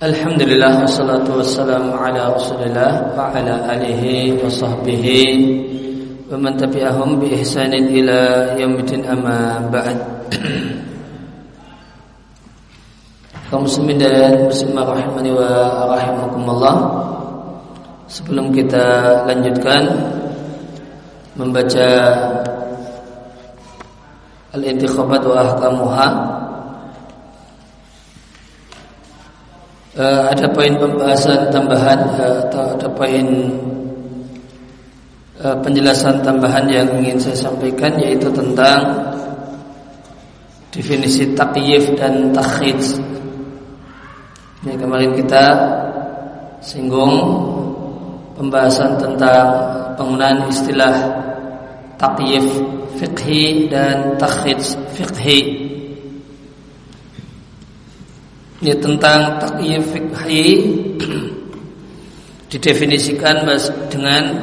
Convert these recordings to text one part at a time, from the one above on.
Alhamdulillah wassalatu wassalamu ala Rasulillah wa ala alihi wa sahbihi wa man tabi'ahum bi ihsanin ila yaumil amma ba'd. Kaum muslimin dan muslimah rahimani wa rahimakumullah. Sebelum kita lanjutkan membaca al-intikhabat wa ahkamuha uh, ada poin pembahasan tambahan uh, atau ada poin uh, penjelasan tambahan yang ingin saya sampaikan yaitu tentang definisi takyif dan takhid. Ini kemarin kita singgung pembahasan tentang penggunaan istilah takyif fikhi dan takhid fikhi. Ini tentang takyif fikhi didefinisikan dengan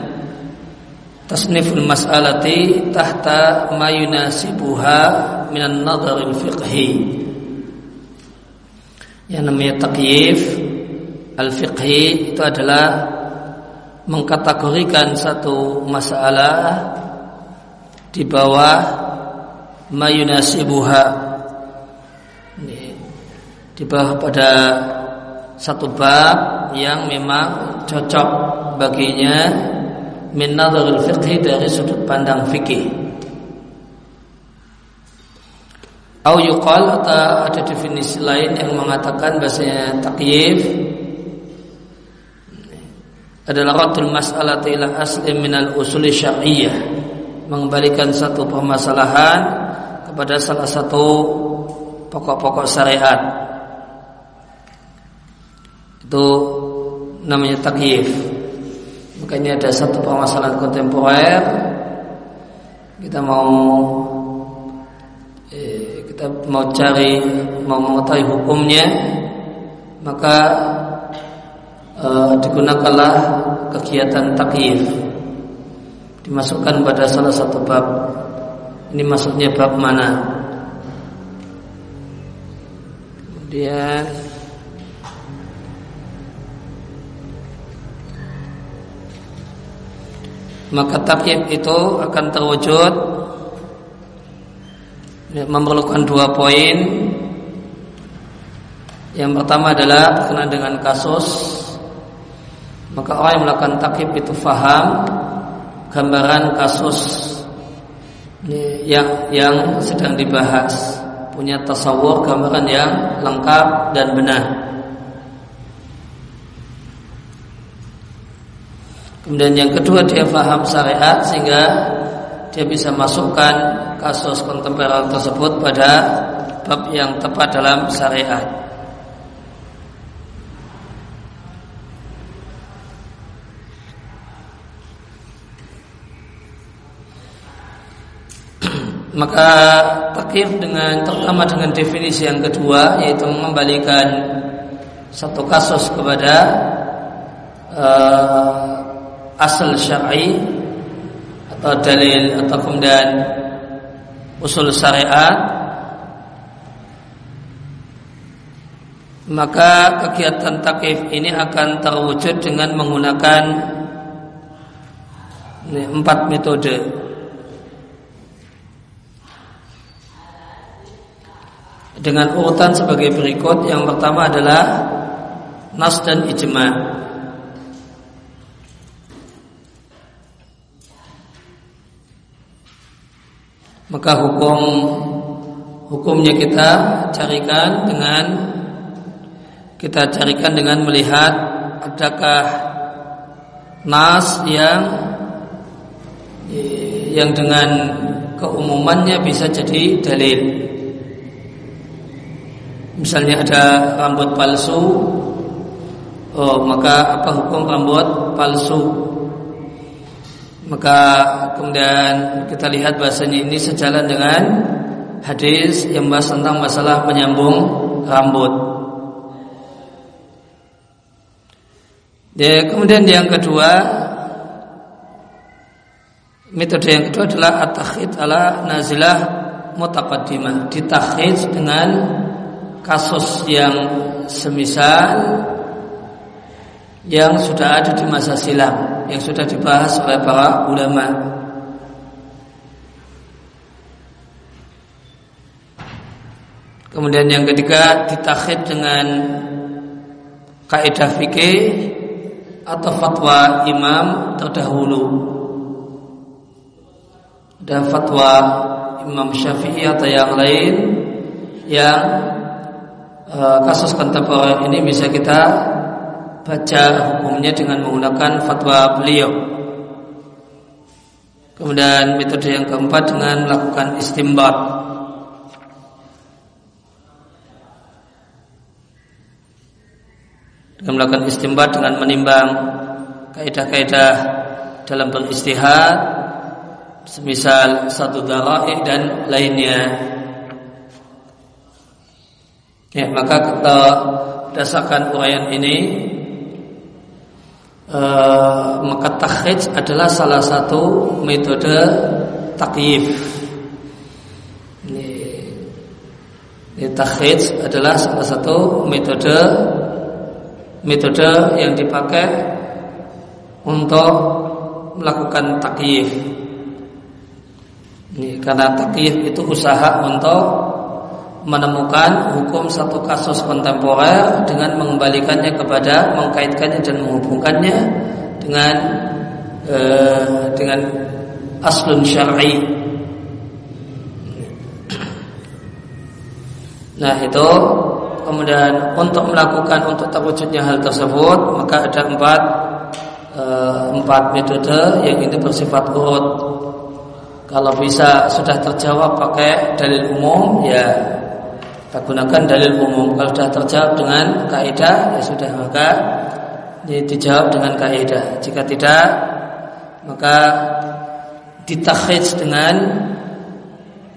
tasniful mas'alati tahta ma yunasibuha minan nadharil fiqhi. Yang namanya takyif al-fiqhi itu adalah mengkategorikan satu masalah di bawah mayunasibuha di bawah pada satu bab yang memang cocok baginya min nadharul dari sudut pandang fikih. Au yuqal atau ada definisi lain yang mengatakan bahasanya takyif adalah ratul mas'alati ila asli minal usuli syar'iyyah mengembalikan satu permasalahan kepada salah satu pokok-pokok syariat itu namanya takyif. Makanya ada satu permasalahan kontemporer. Kita mau eh, kita mau cari mau mengetahui hukumnya. Maka eh, digunakanlah kegiatan takyif. Dimasukkan pada salah satu bab. Ini maksudnya bab mana? Kemudian maka takyib itu akan terwujud memerlukan dua poin. Yang pertama adalah berkenaan dengan kasus. Maka orang yang melakukan takyib itu faham gambaran kasus yang yang sedang dibahas. Punya tasawur gambaran yang lengkap dan benar Kemudian yang kedua dia faham syariat sehingga dia bisa masukkan kasus kontemporer tersebut pada bab yang tepat dalam syariat. Maka takif dengan terutama dengan definisi yang kedua yaitu mengembalikan satu kasus kepada uh, asal syar'i atau dalil atau kemudian usul syariat maka kegiatan takif ini akan terwujud dengan menggunakan empat metode. Dengan urutan sebagai berikut yang pertama adalah nas dan ijma' maka hukum hukumnya kita carikan dengan kita carikan dengan melihat adakah nas yang yang dengan keumumannya bisa jadi dalil. Misalnya ada rambut palsu, oh maka apa hukum rambut palsu? Maka kemudian kita lihat bahasanya ini sejalan dengan hadis yang bahas tentang masalah menyambung rambut. Ya, kemudian yang kedua metode yang kedua adalah at-takhid ala nazilah mutaqaddimah ditakhid dengan kasus yang semisal yang sudah ada di masa silam yang sudah dibahas oleh para ulama Kemudian yang ketiga ditakhid dengan kaidah fikih atau fatwa imam terdahulu. Dan fatwa Imam Syafi'i atau yang lain yang e, kasus kontemporer ini bisa kita baca hukumnya dengan menggunakan fatwa beliau. Kemudian metode yang keempat dengan melakukan istimbat dengan melakukan istimbat dengan menimbang kaidah-kaidah dalam beristihad semisal satu dara'i dan lainnya ya maka kita berdasarkan uraian ini uh, maka adalah salah satu metode takyif ini, adalah salah satu metode metode yang dipakai untuk melakukan takyif. Ini karena takyif itu usaha untuk menemukan hukum satu kasus kontemporer dengan mengembalikannya kepada mengkaitkannya dan menghubungkannya dengan eh, dengan aslun syar'i. Nah itu kemudian untuk melakukan untuk terwujudnya hal tersebut maka ada empat e, empat metode yang itu bersifat urut kalau bisa sudah terjawab pakai dalil umum ya kita gunakan dalil umum. Kalau sudah terjawab dengan kaidah ya sudah maka ini dijawab dengan kaidah. Jika tidak maka ditakhij dengan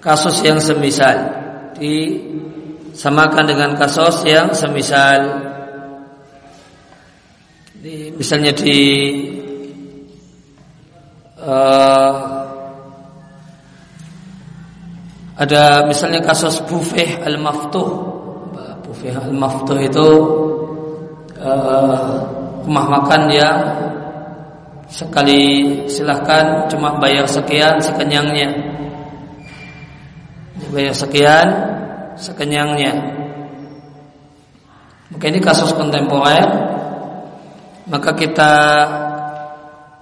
kasus yang semisal. Di samakan dengan kasus yang semisal. Di, misalnya di uh, ada misalnya kasus bufeh al-maftuh bufeh al-maftuh itu uh, rumah makan yang sekali silahkan cuma bayar sekian sekenyangnya bayar sekian sekenyangnya. Maka ini kasus kontemporer. Maka kita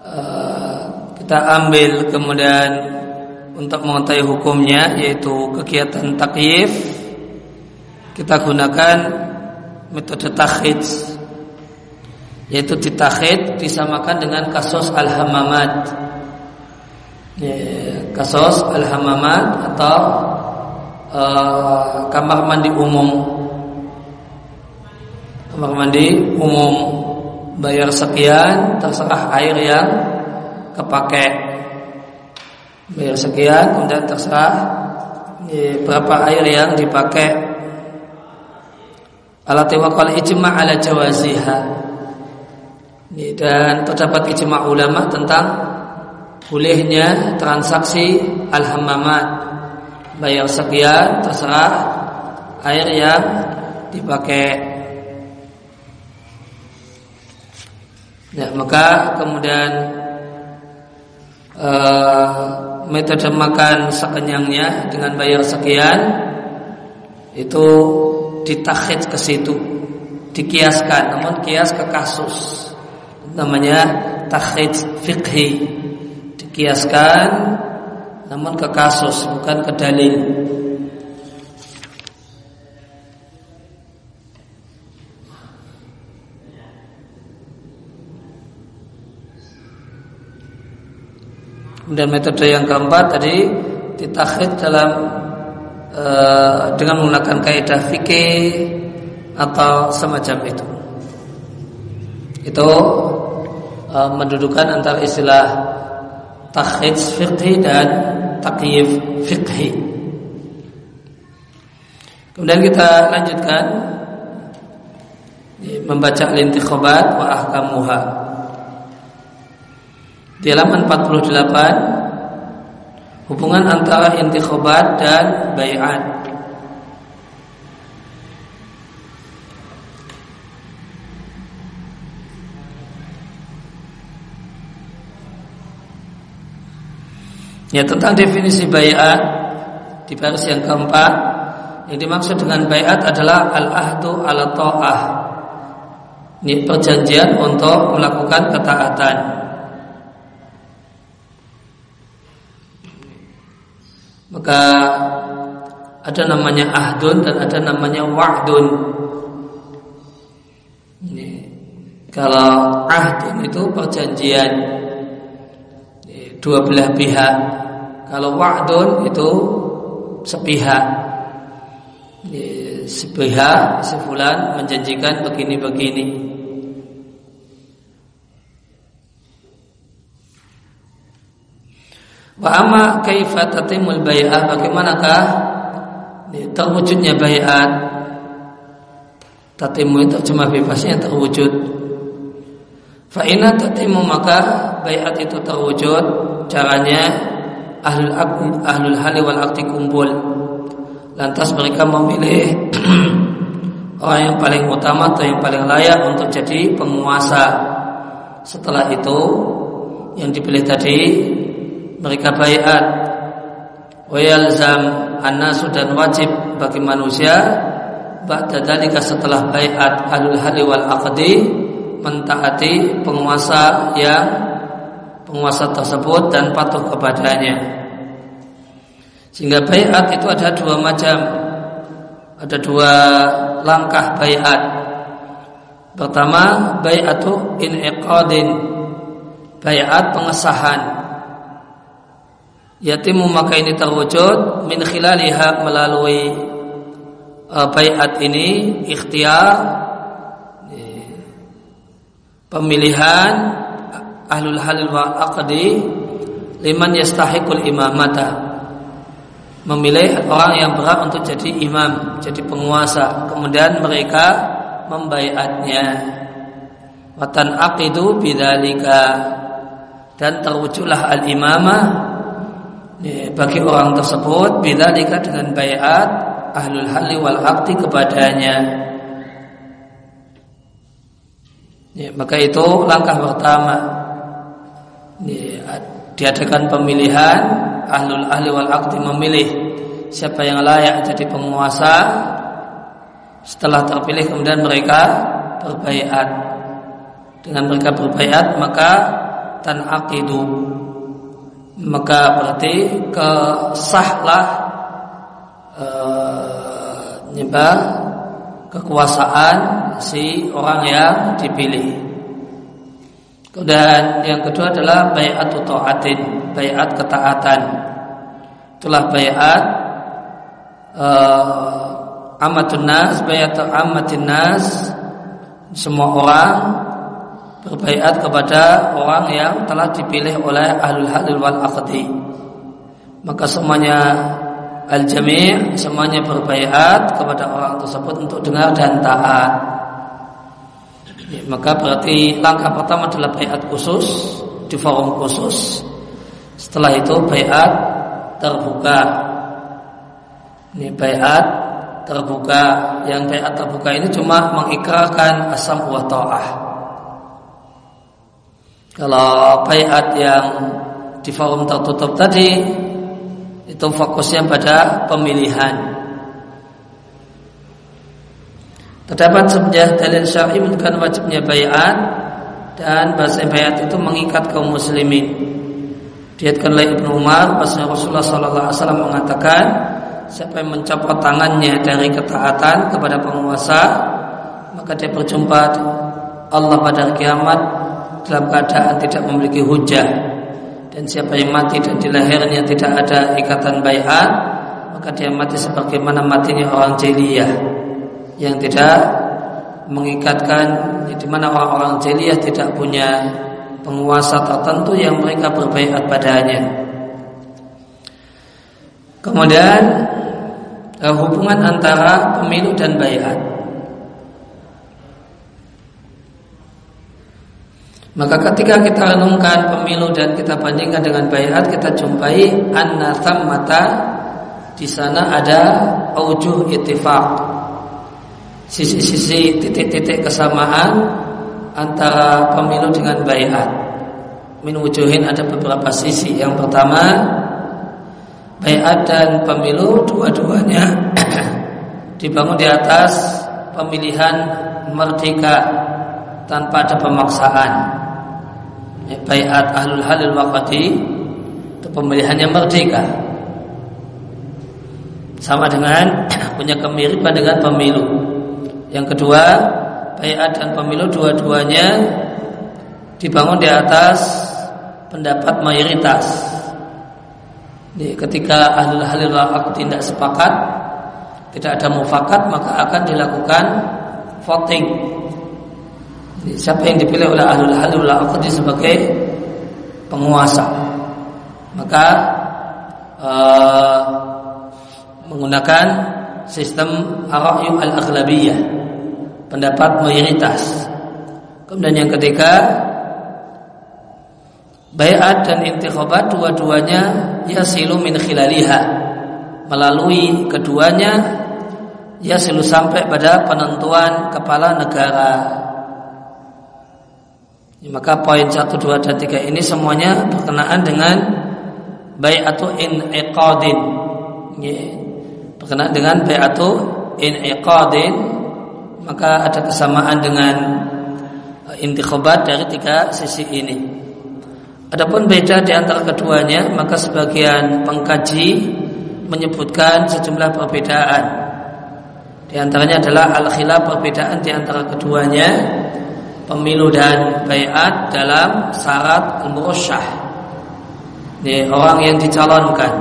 uh, kita ambil kemudian untuk mengetahui hukumnya yaitu kegiatan takyif kita gunakan metode takhid yaitu ditakhid disamakan dengan kasus al-hamamat. Ya, kasus al-hamamat atau uh, kamar mandi umum. Kamar mandi umum. Bayar sekian terserah air yang kepake bayar sekian. Kemudian terserah ya, berapa air yang dipakai. Alat wakal ijma ala jawaziha. Dan terdapat ijma ulama tentang bolehnya transaksi al-hamamat. Bayar sekian terserah air yang dipakai. Ya maka kemudian uh, metode makan sekenyangnya dengan bayar sekian itu ditakhid ke situ dikiaskan namun kias ke kasus namanya takhid fikhi dikiaskan namun ke kasus bukan ke dalil. Dan metode yang keempat tadi ditakhid dalam e, dengan menggunakan kaidah fikih atau semacam itu. Itu e, mendudukan antara istilah takhid fikih dan takyif fiqhi. Kemudian kita lanjutkan membaca lintikhobat wa ahkamuha. Di halaman 48 Hubungan antara intikobat dan bayat Ya tentang definisi bayat di baris yang keempat yang dimaksud dengan bayat adalah al-ahdu ala toah Ini perjanjian untuk melakukan ketaatan. Maka ada namanya ahdun dan ada namanya wa'dun. Ini. Kalau ahdun itu perjanjian dua belah pihak. Kalau wa'dun itu sepihak. Sepihak, sefulan menjanjikan begini-begini. Wa amma kaifa tatimul bai'ah bagaimanakah terwujudnya bai'at tatimu itu cuma bebasnya terwujud. Fa inna tatimu maka bai'at itu terwujud caranya ahlul ahlul hali wal akti kumpul. Lantas mereka memilih orang yang paling utama atau yang paling layak untuk jadi penguasa. Setelah itu yang dipilih tadi mereka bayat. Wa yalzam annasu dan wajib bagi manusia ba'da dalika setelah bayat alul hali wal aqdi mentaati penguasa yang penguasa tersebut dan patuh kepadanya. Sehingga bayat itu ada dua macam. Ada dua langkah bayat. Pertama bayatu iqadin bayat pengesahan Yatimu maka ini terwujud min khilaliha melalui uh, bayat ini ikhtiar pemilihan ahlul halil wa aqdi liman yastahiqul imamata memilih orang yang berhak untuk jadi imam, jadi penguasa. Kemudian mereka membayatnya. Watan aqidu bidzalika dan terwujudlah al-imamah bagi orang tersebut bila dekat dengan bayat ahlul hali wal akti kepadanya. Ya, maka itu langkah pertama. Ya, diadakan pemilihan ahlul ahli wal akti memilih siapa yang layak jadi penguasa. Setelah terpilih kemudian mereka berbaiat dengan mereka berbaiat maka tan akidu maka berarti kesahlah e, kekuasaan si orang yang dipilih. Kemudian yang kedua adalah bayat taatin, bayat ketaatan. Itulah bayat e, amatun nas, bayat amatin nas semua orang berbaiat kepada orang yang telah dipilih oleh ahlul halil wal aqdi. Maka semuanya al jami' semuanya berbaiat kepada orang tersebut untuk dengar dan taat. Ya, maka berarti langkah pertama adalah baiat khusus di forum khusus. Setelah itu baiat terbuka. Ini baiat terbuka. Yang baiat terbuka ini cuma mengikrarkan asam wa ta'ah kalau bayat yang di forum tertutup tadi itu fokusnya pada pemilihan. Terdapat sebuah dalil syar'i menunjukkan wajibnya bayat dan bahasa bayat itu mengikat kaum muslimin. Diatkan oleh Ibnu Umar, Rasulullah Sallallahu Alaihi Wasallam mengatakan, siapa yang mencopot tangannya dari ketaatan kepada penguasa, maka dia berjumpa Allah pada kiamat dalam keadaan tidak memiliki hujah dan siapa yang mati dan di lahirnya tidak ada ikatan bayat maka dia mati sebagaimana matinya orang jeliyah yang tidak mengikatkan di mana orang-orang jeliyah tidak punya penguasa tertentu yang mereka berbaikat padanya. Kemudian eh, hubungan antara pemilu dan bayat. Maka ketika kita renungkan pemilu dan kita bandingkan dengan bayat, kita jumpai anna mata di sana ada aujuh ittifaq. Sisi-sisi titik-titik kesamaan antara pemilu dengan bayat. Min wujuhin ada beberapa sisi. Yang pertama, bayat dan pemilu dua-duanya dibangun di atas pemilihan merdeka tanpa ada pemaksaan. Ya, bayat ahlul halil waqati itu pemilihan yang merdeka. Sama dengan punya kemiripan dengan pemilu. Yang kedua, bayat dan pemilu dua-duanya dibangun di atas pendapat mayoritas. Jadi, ketika ahlul halil waqati tidak sepakat, tidak ada mufakat maka akan dilakukan voting. Siapa yang dipilih oleh ahlul halul aqdi sebagai penguasa, maka uh, menggunakan sistem arayu al-aghlabiyah, pendapat mayoritas. Kemudian yang ketiga, bayat dan intikhabat dua-duanya yasilu min khilaliha melalui keduanya ia selalu sampai pada penentuan kepala negara. Maka poin 1, 2, dan 3 ini semuanya berkenaan dengan bayatu in iqadin. Ya, berkenaan dengan bayatu in iqadin maka ada kesamaan dengan uh, intikhabat dari tiga sisi ini. Adapun beda di antara keduanya, maka sebagian pengkaji menyebutkan sejumlah perbedaan. Di antaranya adalah al-khilaf perbedaan di antara keduanya pemilu dan bayat dalam syarat al-murusyah. Ini orang yang dicalonkan.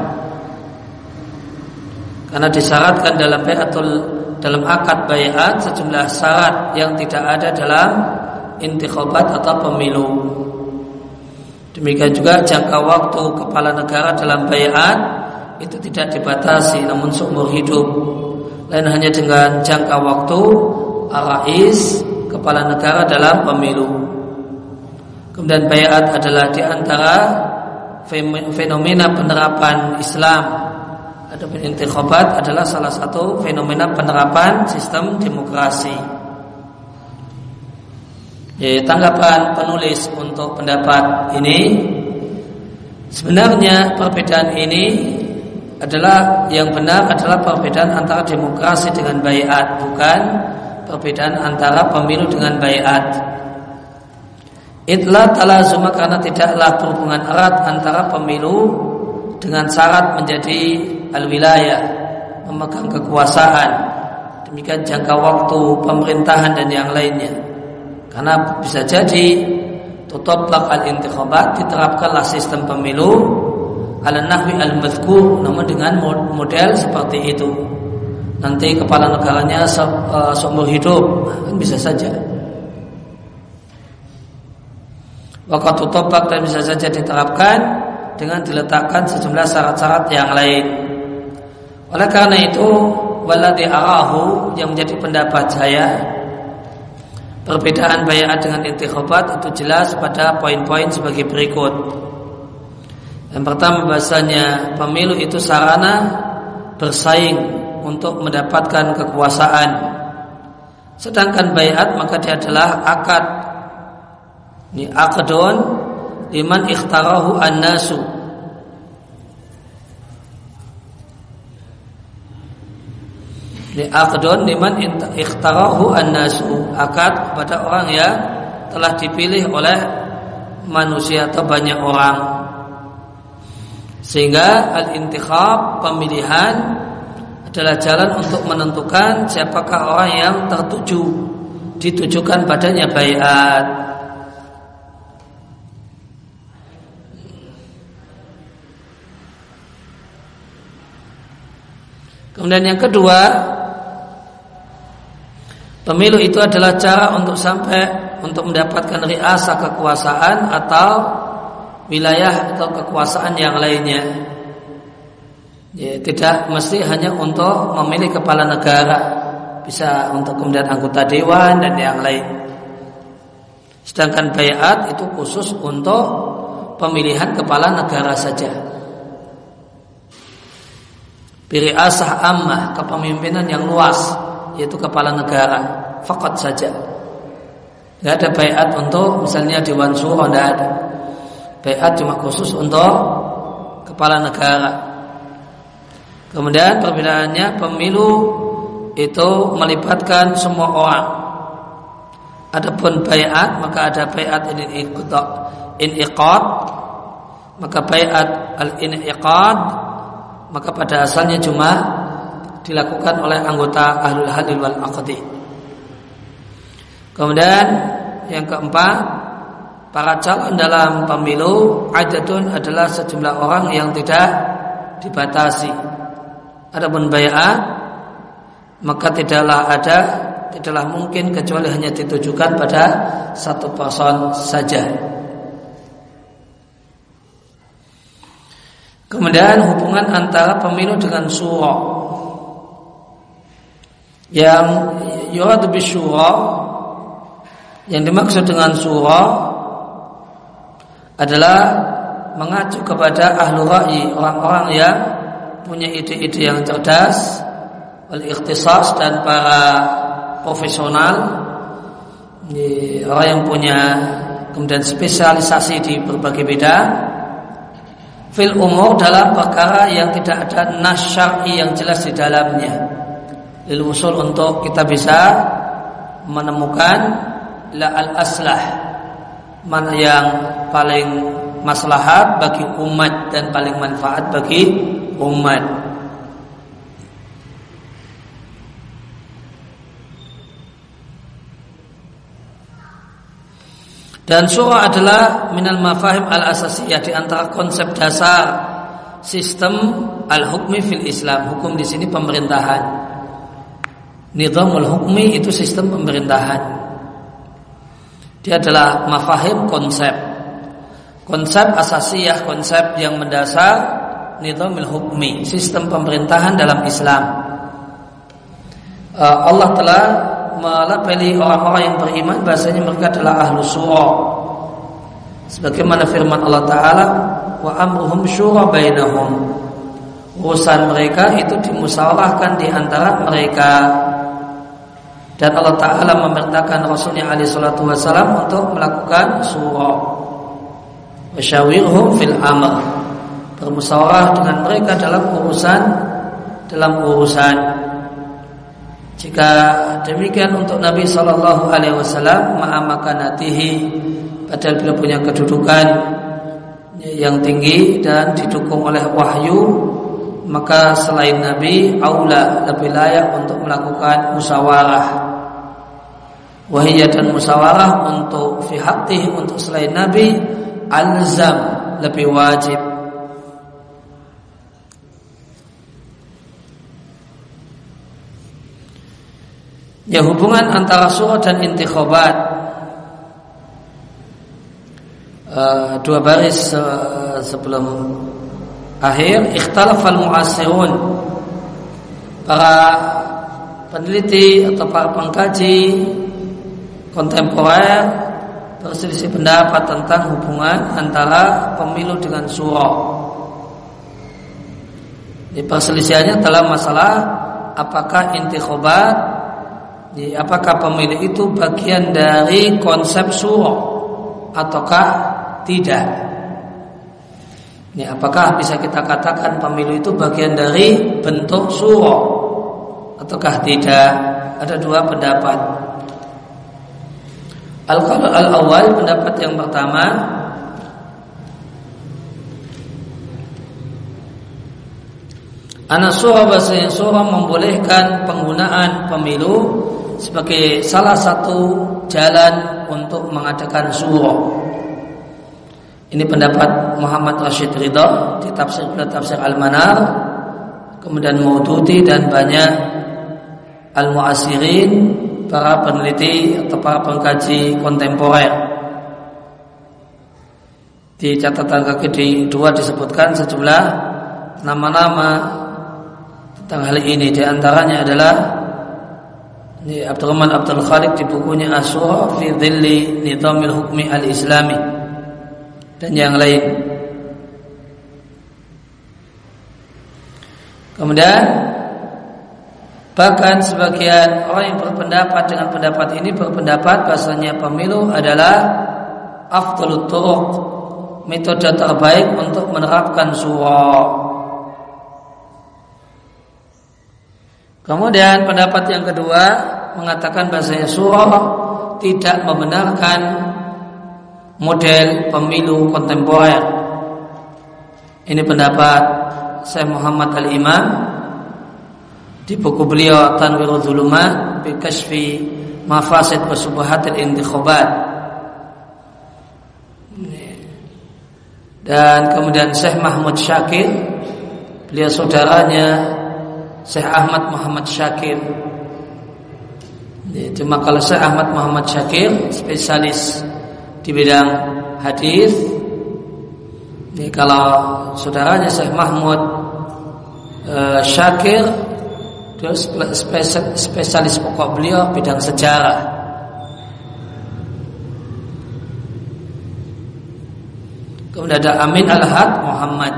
Karena disyaratkan dalam bayatul dalam akad bayat sejumlah syarat yang tidak ada dalam intikhabat atau pemilu. Demikian juga jangka waktu kepala negara dalam bayat itu tidak dibatasi namun seumur hidup lain hanya dengan jangka waktu arais kepala negara dalam pemilu. Kemudian bayat adalah di antara fenomena penerapan Islam. Adapun intikhabat adalah salah satu fenomena penerapan sistem demokrasi. Ya, tanggapan penulis untuk pendapat ini sebenarnya perbedaan ini adalah yang benar adalah perbedaan antara demokrasi dengan bayat bukan perbedaan antara pemilu dengan bayat. Itlah talazuma karena tidaklah berhubungan erat antara pemilu dengan syarat menjadi al-wilayah memegang kekuasaan. Demikian jangka waktu pemerintahan dan yang lainnya. Karena bisa jadi tutup al-intikhabat diterapkanlah sistem pemilu ala nahwi al namun dengan model seperti itu nanti kepala negaranya seumur hidup. Kan bisa saja. Waktu topak dan bisa saja diterapkan dengan diletakkan sejumlah syarat-syarat yang lain. Oleh karena itu waladi arahu yang menjadi pendapat saya perbedaan bayat dengan intikhabat itu jelas pada poin-poin sebagai berikut. Yang pertama bahasanya pemilu itu sarana bersaing untuk mendapatkan kekuasaan. Sedangkan bayat maka dia adalah akad. Ini akadun liman ikhtarahu an-nasu. Ini akadun liman ikhtarahu an-nasu. Akad pada orang yang telah dipilih oleh manusia atau banyak orang. Sehingga al-intikhab pemilihan adalah jalan untuk menentukan siapakah orang yang tertuju ditujukan padanya bayat. Kemudian yang kedua, pemilu itu adalah cara untuk sampai untuk mendapatkan riasa kekuasaan atau wilayah atau kekuasaan yang lainnya. Ya, tidak mesti hanya untuk memilih kepala negara, bisa untuk kemudian anggota dewan dan yang lain. Sedangkan bayat itu khusus untuk pemilihan kepala negara saja. Biri asah ammah kepemimpinan yang luas yaitu kepala negara fakat saja. Tidak ada bayat untuk misalnya dewan suro tidak ada. Bayat cuma khusus untuk kepala negara. Kemudian perbedaannya pemilu itu melibatkan semua orang. Adapun bayat maka ada bayat ini iniqad maka bayat al iniqad maka pada asalnya cuma dilakukan oleh anggota ahlul halil wal aqdi. Kemudian yang keempat, para calon dalam pemilu adadun adalah sejumlah orang yang tidak dibatasi. Adapun bayat maka tidaklah ada tidaklah mungkin kecuali hanya ditujukan pada satu person saja. Kemudian hubungan antara pemilu dengan surah yang yurad bisyura yang dimaksud dengan surah adalah mengacu kepada ahlu ra'i orang-orang yang punya ide-ide yang cerdas wal ikhtisas dan para profesional. Orang yang punya kemudian spesialisasi di berbagai bidang. Fil umur dalam perkara yang tidak ada nas syar'i yang jelas di dalamnya. Lil usul untuk kita bisa menemukan la al aslah mana yang paling maslahat bagi umat dan paling manfaat bagi umat. Dan surah adalah minal mafahim al asasiyah di antara konsep dasar sistem al hukmi fil Islam. Hukum di sini pemerintahan. Nizamul hukmi itu sistem pemerintahan. Dia adalah mafahim konsep. Konsep asasiyah, konsep yang mendasar nizamil hukmi, sistem pemerintahan dalam Islam. Uh, Allah telah melapeli orang-orang yang beriman bahasanya mereka adalah ahlu surah. Sebagaimana firman Allah Ta'ala Wa amruhum syura bainahum Urusan mereka itu dimusawarahkan di antara mereka dan Allah Ta'ala memerintahkan Rasulnya Ali Shallallahu Wasallam untuk melakukan surah Wasyawirhum fil amr. Bermusyawarah dengan mereka dalam urusan Dalam urusan. Jika demikian untuk Nabi Shallallahu Alaihi Wasallam Ma'amakanatihi Padahal beliau punya kedudukan Yang tinggi dan didukung oleh wahyu maka selain Nabi aula lebih layak untuk melakukan musyawarah. Wahiyya dan musyawarah untuk fi untuk selain Nabi alzam lebih wajib. Ya hubungan antara surah dan intikhabat uh, Dua baris uh, sebelum akhir Ikhtalafal muasirun Para peneliti atau para pengkaji kontemporer berselisih pendapat tentang hubungan antara pemilu dengan surah. Di perselisihannya dalam masalah apakah intikhabat apakah pemilu itu bagian dari konsep surah ataukah tidak. Ini apakah bisa kita katakan pemilu itu bagian dari bentuk surah ataukah tidak? Ada dua pendapat. Al-qaul al-awwal pendapat yang pertama Anak surah bahasa surah membolehkan penggunaan pemilu sebagai salah satu jalan untuk mengadakan surah. Ini pendapat Muhammad Rashid Ridha di tafsir tafsir Al-Manar, kemudian Maududi dan banyak al-muasirin para peneliti atau para pengkaji kontemporer. Di catatan kaki di dua disebutkan sejumlah nama-nama tentang hal ini. Di antaranya adalah ini Abdurrahman Abdul Khalik di bukunya Asyura fi Dhilli Nizamil Hukmi Al-Islami dan yang lain. Kemudian Bahkan sebagian orang yang berpendapat dengan pendapat ini berpendapat bahasanya pemilu adalah afdalut turuq, metode terbaik untuk menerapkan surah. Kemudian pendapat yang kedua mengatakan bahasanya surah tidak membenarkan model pemilu kontemporer. Ini pendapat saya Muhammad Al-Imam di buku beliau Tanwirul Zulumat bi Kashfi Mafasid wa Subuhatil Intikhabat. Dan kemudian Syekh Mahmud Syakir beliau saudaranya Syekh Ahmad Muhammad Syakir Cuma kalau Syekh Ahmad Muhammad Syakir Spesialis di bidang hadis. Kalau saudaranya Syekh Mahmud uh, Syakir Dia spesialis pokok beliau bidang sejarah. Kemudian ada Amin Al-Had Muhammad.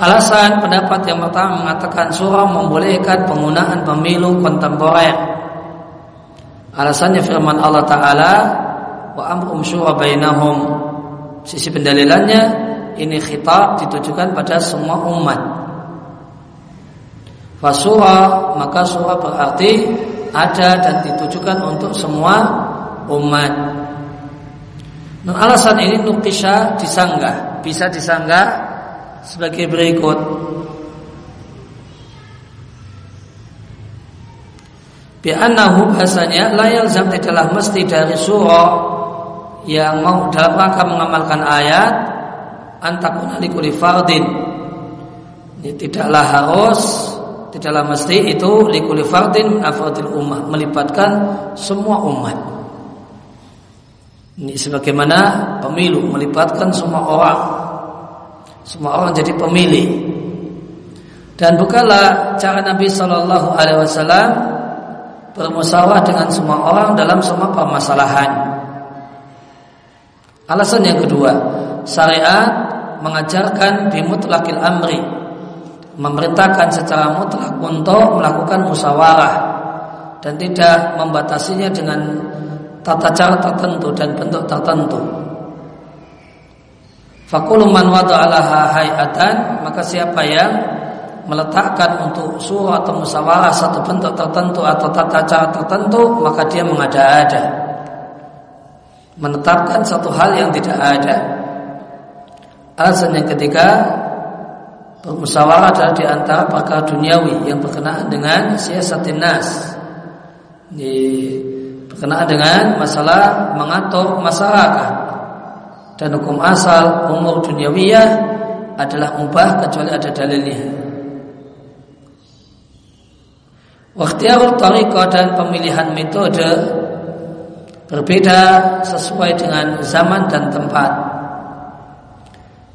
Alasan pendapat yang pertama mengatakan surah membolehkan penggunaan pemilu kontemporer. Alasannya firman Allah Ta'ala Wa amrum syura bainahum. Sisi pendalilannya Ini khitab ditujukan pada semua umat Fasura Maka surah berarti Ada dan ditujukan untuk semua umat Dan alasan ini nukisha disanggah Bisa disanggah sebagai berikut Bi'annahu bahasanya la yalzam tidaklah mesti dari surah yang mau dalam rangka mengamalkan ayat antakuna likuli fardin. Ini tidaklah harus tidaklah mesti itu likuli fardin afradil ummah melibatkan semua umat. Ini sebagaimana pemilu melibatkan semua orang semua orang jadi pemilih. Dan bukanlah cara Nabi Shallallahu Alaihi Wasallam bermusyawarah dengan semua orang dalam semua permasalahan. Alasan yang kedua, syariat mengajarkan bimutlakil amri, memerintahkan secara mutlak untuk melakukan musyawarah dan tidak membatasinya dengan tata cara tertentu dan bentuk tertentu. Fakulu man wada'alaha hayatan Maka siapa yang meletakkan untuk surah atau musyawarah satu bentuk tertentu atau tata cara tertentu maka dia mengada-ada menetapkan satu hal yang tidak ada alasan yang ketiga bermusyawarah adalah di antara perkara duniawi yang berkenaan dengan siasatin nas berkenaan dengan masalah mengatur masyarakat dan hukum asal umur duniawiyah adalah mubah kecuali ada dalilnya. Waktiarul tariqah dan pemilihan metode berbeda sesuai dengan zaman dan tempat.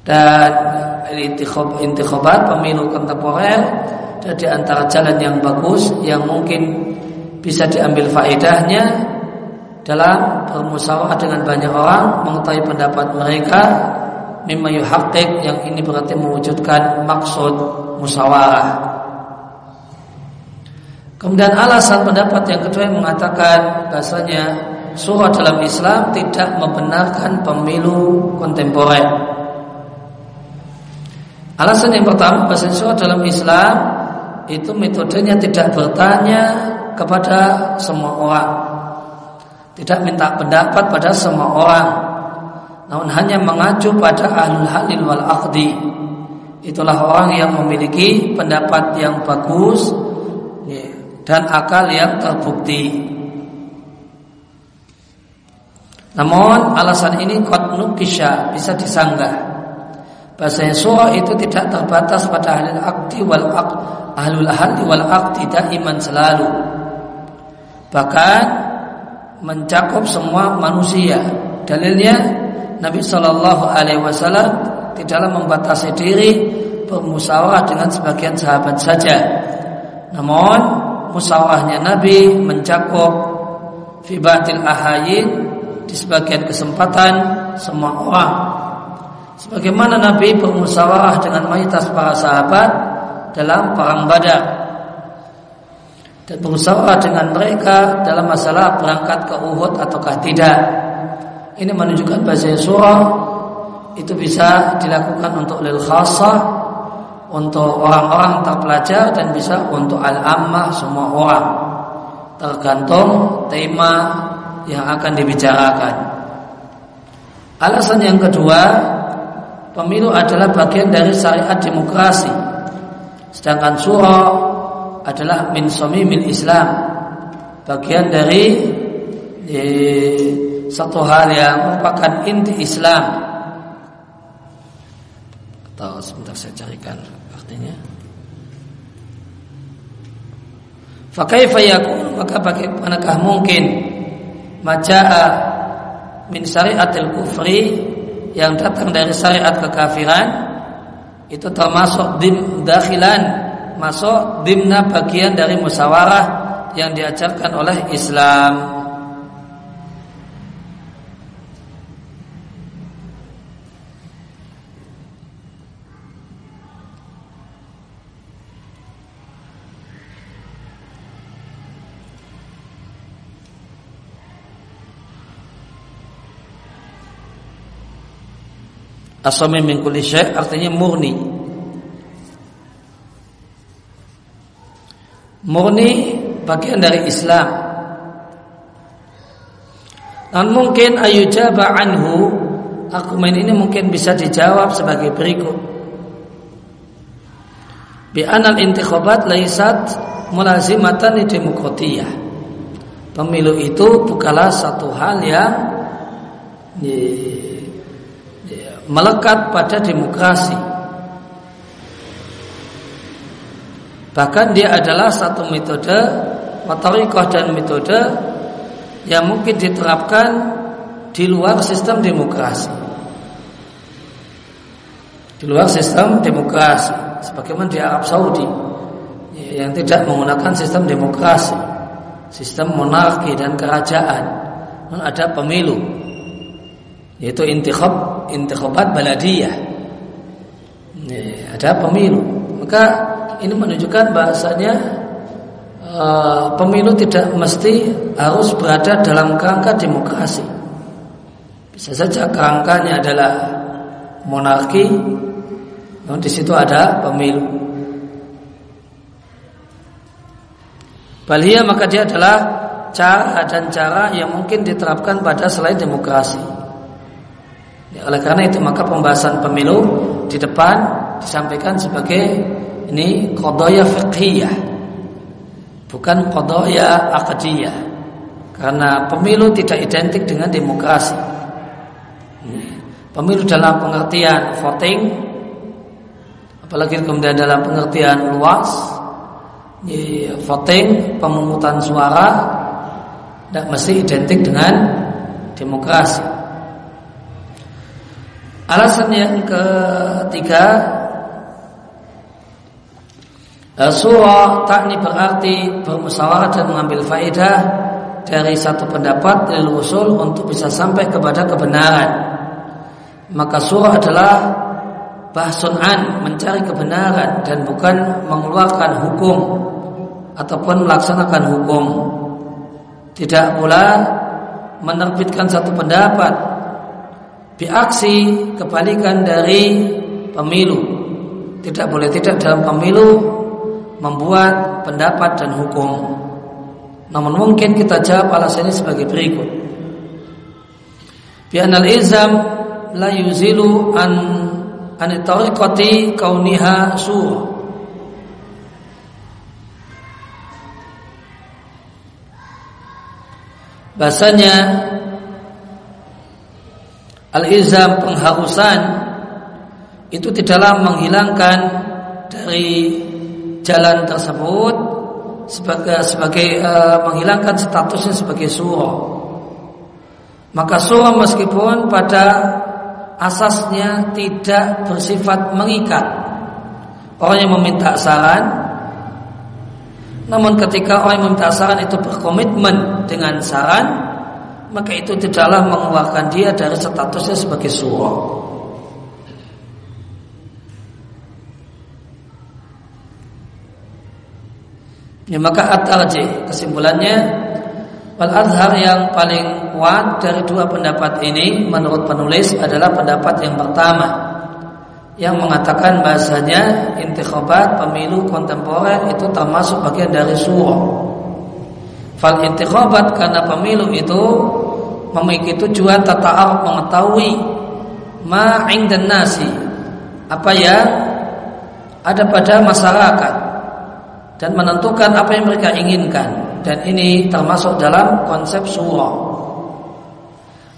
Dan intikhobat pemilu kontemporer dan di antara jalan yang bagus yang mungkin bisa diambil faedahnya dalam bermusyawarah dengan banyak orang mengetahui pendapat mereka mimma yuhaqqiq yang ini berarti mewujudkan maksud musyawarah. Kemudian alasan pendapat yang kedua yang mengatakan bahasanya surah dalam Islam tidak membenarkan pemilu kontemporer. Alasan yang pertama bahasanya surah dalam Islam itu metodenya tidak bertanya kepada semua orang. Tidak minta pendapat pada semua orang. Namun hanya mengacu pada ahlul halil wal aqdi. Itulah orang yang memiliki pendapat yang bagus ya, dan akal yang terbukti. Namun alasan ini kot nukisha bisa disanggah bahasa surah itu tidak terbatas pada ahlul aqdi wal aq, ahlul halil wal aqdi iman selalu bahkan mencakup semua manusia. Dalilnya Nabi Shallallahu Alaihi Wasallam tidaklah membatasi diri bermusyawarah dengan sebagian sahabat saja. Namun musyawarahnya Nabi mencakup fibatil ahayin di sebagian kesempatan semua orang. Sebagaimana Nabi bermusyawarah dengan mayoritas para sahabat dalam perang Badar dan berusaha dengan mereka dalam masalah berangkat ke Uhud ataukah tidak. Ini menunjukkan bahasa surah itu bisa dilakukan untuk lil khasah untuk orang-orang terpelajar dan bisa untuk al-ammah semua orang. Tergantung tema yang akan dibicarakan. Alasan yang kedua, pemilu adalah bagian dari syariat demokrasi. Sedangkan surah adalah min min Islam. Bagian dari eh, satu hal yang merupakan inti Islam. Atau sebentar saya carikan artinya. Fakaifa yakun maka bagaimanakah mungkin maja'a min syariatil kufri yang datang dari syariat kekafiran itu termasuk dim dakhilan masuk dimna bagian dari musyawarah yang diajarkan oleh Islam. Asami min kulli syai' artinya murni. Murni bagian dari Islam. Dan mungkin ayujaba anhu argumen ini mungkin bisa dijawab sebagai berikut. Bi anal intikhabat laisat mulazimatan demokratiyah. Pemilu itu bukanlah satu hal yang melekat pada demokrasi. Bahkan dia adalah satu metode motorikoh dan metode yang mungkin diterapkan di luar sistem demokrasi. Di luar sistem demokrasi, sebagaimana di Arab Saudi yang tidak menggunakan sistem demokrasi, sistem monarki dan kerajaan, ada pemilu yaitu intikhab intikhabat baladiyah. Ada pemilu. Maka ini menunjukkan bahasanya uh, pemilu tidak mesti harus berada dalam kerangka demokrasi. Bisa saja kerangkanya adalah monarki namun di situ ada pemilu. Balia maka dia adalah cara dan cara yang mungkin diterapkan pada selain demokrasi. Ya, oleh karena itu maka pembahasan pemilu di depan disampaikan sebagai ini kodoya fiqhiyah bukan kodoya akadiyah karena pemilu tidak identik dengan demokrasi. Pemilu dalam pengertian voting apalagi kemudian dalam pengertian luas voting pemungutan suara tidak mesti identik dengan demokrasi Alasan yang ketiga eh, Surah takni berarti bermusyawarah dan mengambil faedah dari satu pendapat dari usul untuk bisa sampai kepada kebenaran. Maka surah adalah bahsun an mencari kebenaran dan bukan mengeluarkan hukum ataupun melaksanakan hukum. Tidak pula menerbitkan satu pendapat Biaksi kebalikan dari pemilu. Tidak boleh tidak dalam pemilu Membuat pendapat dan hukum. Namun mungkin kita jawab alasannya sebagai berikut. Bi'anal izam La yuzilu an Anitariqati kauniha surah Bahasanya Al-izam pengharusan itu tidaklah menghilangkan dari jalan tersebut sebagai sebagai uh, menghilangkan statusnya sebagai surah. Maka surah meskipun pada asasnya tidak bersifat mengikat orang yang meminta saran namun ketika orang yang meminta saran itu berkomitmen dengan saran maka itu tidaklah mengeluarkan dia dari statusnya sebagai surah. Ya, maka at kesimpulannya wal azhar yang paling kuat dari dua pendapat ini menurut penulis adalah pendapat yang pertama yang mengatakan bahasanya intikhabat pemilu kontemporer itu termasuk bagian dari surah. Fal intikhabat karena pemilu itu memiliki tujuan tata'aruf mengetahui ma dan nasi. Apa yang ada pada masyarakat. Dan menentukan apa yang mereka inginkan. Dan ini termasuk dalam konsep surah.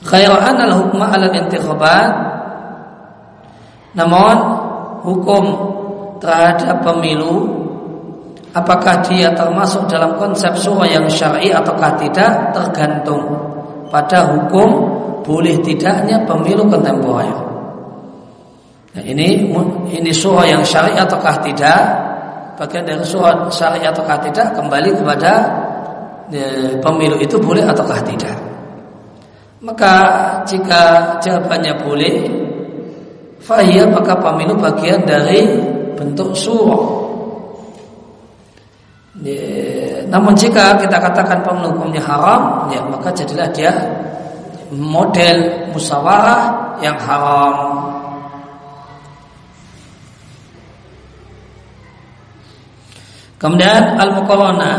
Khairan al-hukma al intikhabat. Namun hukum terhadap pemilu apakah dia termasuk dalam konsep surah yang syar'i ataukah tidak tergantung pada hukum boleh tidaknya pemilu kontemporer. Nah, ini ini surah yang syar'i ataukah tidak? Bagian dari surah syar'i ataukah tidak kembali kepada e, pemilu itu boleh ataukah tidak. Maka jika jawabannya boleh, Fahiyah maka pemilu bagian dari bentuk surah. Ya, namun jika kita katakan pemilu hukumnya haram, ya maka jadilah dia model musyawarah yang haram. Kemudian al-muqarana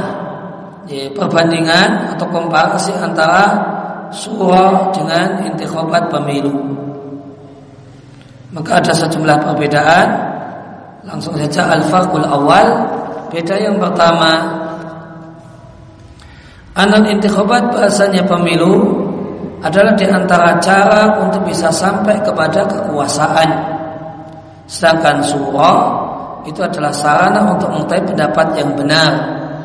ya, perbandingan atau komparasi antara surah dengan intikhabat pemilu. Maka ada sejumlah perbedaan Langsung saja al-farqul awal Beda yang pertama Anal intikhabat bahasanya pemilu Adalah di antara cara untuk bisa sampai kepada kekuasaan. Sedangkan surah Itu adalah sarana untuk mengetahui pendapat yang benar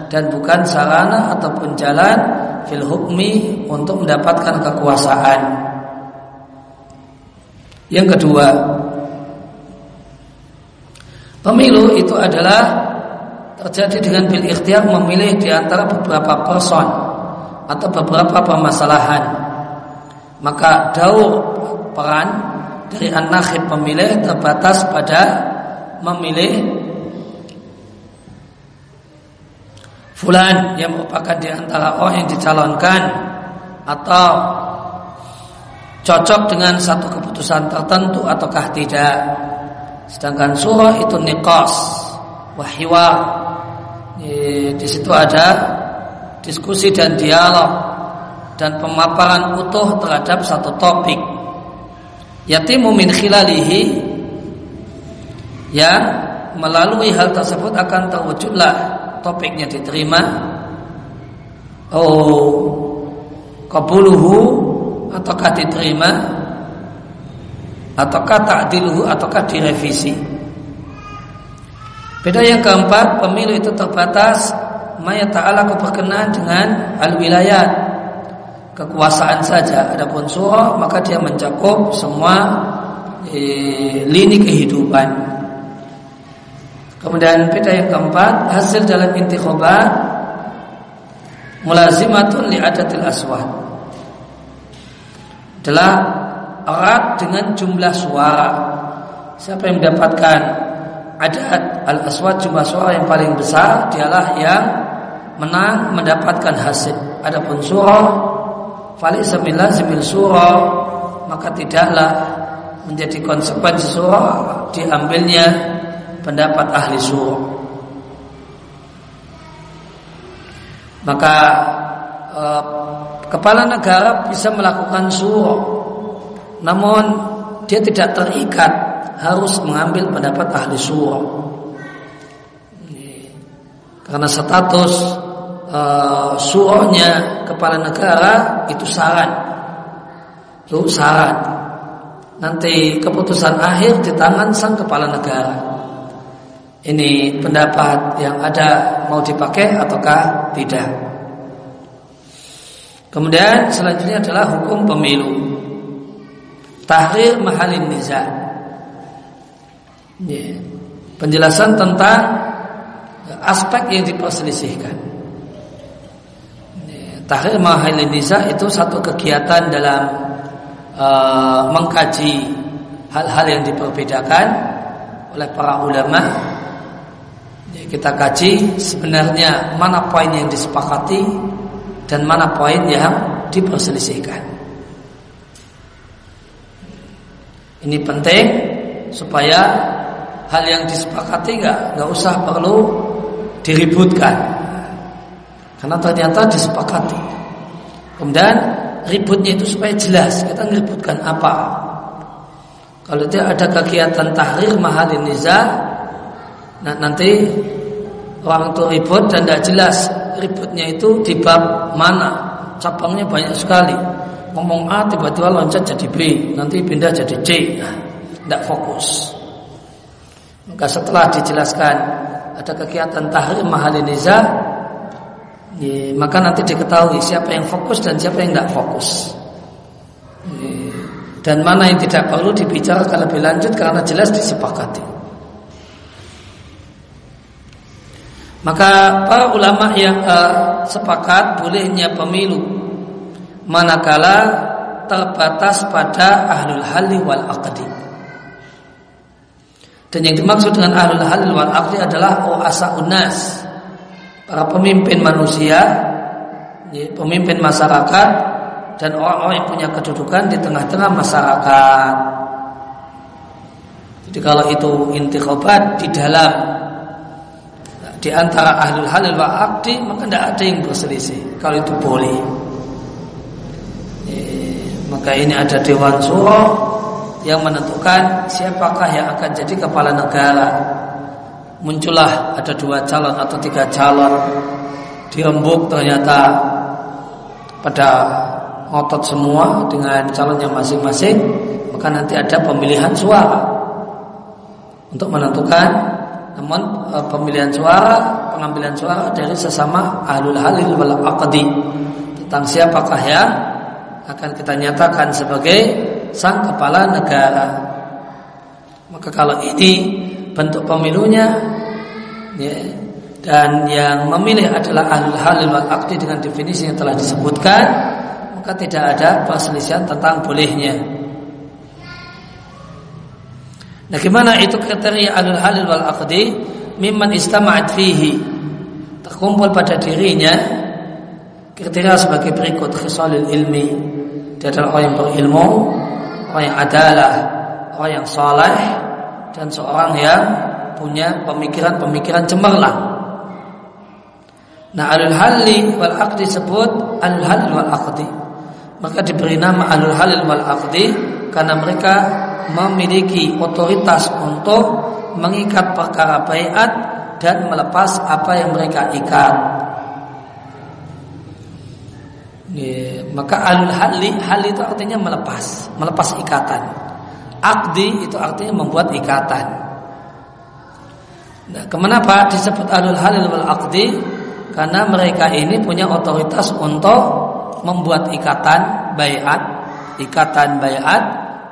Dan bukan sarana ataupun jalan Fil hukmi untuk mendapatkan kekuasaan. Yang kedua, pemilu itu adalah terjadi dengan bil ikhtiar memilih di antara beberapa person atau beberapa permasalahan. Maka daur peran dari an-nakhib pemilih terbatas pada memilih fulan yang merupakan di antara orang yang dicalonkan atau cocok dengan satu keputusan tertentu ataukah tidak. Sedangkan surah itu nikos, Di situ ada diskusi dan dialog dan pemaparan utuh terhadap satu topik. Yatimu min khilalihi yang melalui hal tersebut akan terwujudlah topiknya diterima. Oh, kabuluhu ataukah diterima ataukah ta'diluhu ataukah direvisi beda yang keempat pemilu itu terbatas. Maya ta'ala berkenaan dengan al-wilayat kekuasaan saja. Adapun surah maka dia mencakup semua e, lini kehidupan. Kemudian beda yang keempat hasil dalam intikhabat mulazimatun li adatil adalah erat dengan jumlah suara. Siapa yang mendapatkan adat al-aswad jumlah suara yang paling besar dialah yang menang mendapatkan hasil. Adapun surah fali sembilan sembil surah maka tidaklah menjadi konsekuensi surah diambilnya pendapat ahli surah. Maka eh, kepala negara bisa melakukan suruh namun dia tidak terikat harus mengambil pendapat ahli suruh karena status uh, kepala negara itu saran itu saran nanti keputusan akhir di tangan sang kepala negara. Ini pendapat yang ada mau dipakai ataukah tidak. Kemudian selanjutnya adalah hukum pemilu. Tahrir mahalin niza. Ya. Penjelasan tentang aspek yang diperselisihkan. Ya. Tahrir mahalin niza itu satu kegiatan dalam uh, mengkaji hal-hal yang diperbedakan oleh para ulama. Ya, kita kaji sebenarnya mana poin yang disepakati dan mana poin yang diperselisihkan. Ini penting supaya hal yang disepakati nggak nggak usah perlu diributkan. Karena ternyata disepakati. Kemudian ributnya itu supaya jelas kita ngeributkan apa. Kalau dia ada kegiatan tahrir mahalin niza nah nanti orang itu ribut dan tidak jelas ributnya itu di bab mana. Cabangnya banyak sekali. Ngomong A tiba-tiba loncat jadi B nanti pindah jadi C. Nah, tidak fokus maka setelah dijelaskan ada kegiatan tahrim mahalin niza ya, maka nanti diketahui siapa yang fokus dan siapa yang tidak fokus. Ya, dan mana yang tidak perlu dibicarakan lebih lanjut karena jelas disepakati. Maka para ulama yang uh, sepakat bolehnya pemilu manakala terbatas pada ahlul halli wal aqdi dan yang dimaksud dengan ahlul halil wal aqli adalah oasa unas, para pemimpin manusia, ya, pemimpin masyarakat dan orang-orang yang punya kedudukan di tengah-tengah masyarakat. Jadi kalau itu intikhabat di dalam di antara ahlul halil wal aqdi maka tidak ada yang berselisih kalau itu boleh. Ya, maka ini ada dewan suro yang menentukan siapakah yang akan jadi kepala negara. Muncullah ada dua calon atau tiga calon. Dirembuk ternyata pada ngotot semua dengan calonnya masing-masing maka nanti ada pemilihan suara. Untuk menentukan namun e, pemilihan suara pengambilan suara dari sesama ahlul halil wal aqdi. Tentang siapakah yang akan kita nyatakan sebagai sang kepala negara. Maka kalau ini bentuk pemilunya ya, dan yang memilih adalah ahli halil wal akdi dengan definisi yang telah disebutkan, maka tidak ada perselisihan tentang bolehnya. Nah, gimana itu kriteria ahli halil wal akdi? Mimman istama'at fihi terkumpul pada dirinya kriteria sebagai berikut khisalil ilmi dia adalah orang yang berilmu orang yang adalah orang yang soleh dan seorang yang punya pemikiran-pemikiran cemerlang. Nah alul halli wal aqdi disebut alul halil wal aqdi. Maka diberi nama alul halil wal aqdi karena mereka memiliki otoritas untuk mengikat perkara bayat dan melepas apa yang mereka ikat. Maka alul hali hali itu artinya melepas, melepas ikatan. Akdi itu artinya membuat ikatan. Nah, kenapa disebut alul halil wal akdi? Karena mereka ini punya otoritas untuk membuat ikatan bayat, ikatan bayat